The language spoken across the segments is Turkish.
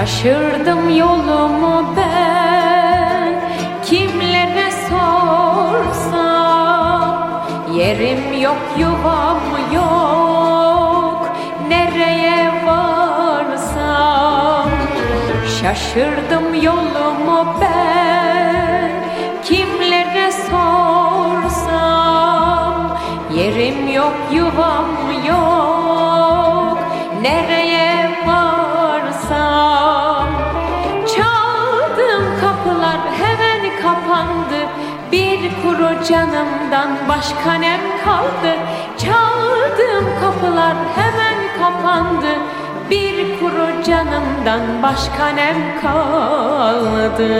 Şaşırdım yolumu Yerim yok yuvam yok. Nereye varsam Şaşırdım yolumu ben. Kimlere sorsam Yerim yok yuvam yok Bir kuru canımdan başka nem kaldı. Çaldım kapılar hemen kapandı. Bir kuru canımdan başka nem kaldı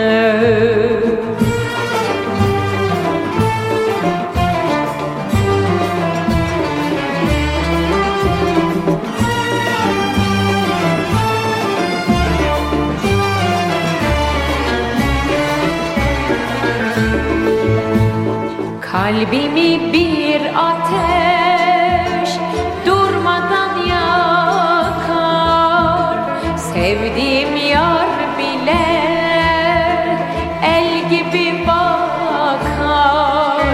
Kalbimi bir ateş durmadan yakar. Sevdiğim yar bile el gibi bakar.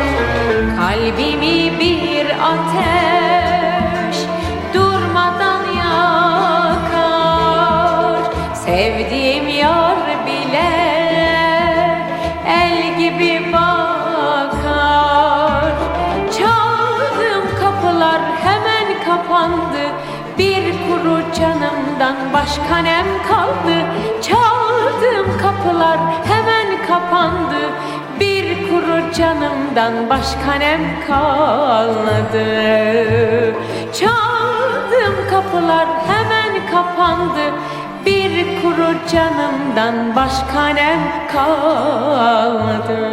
Kalbimi başka nem kaldı. Çaldım kapılar hemen kapandı. Bir kuru canımdan başka nem kaldı Çaldım kapılar hemen kapandı. Bir kuru canımdan başka nem kaldı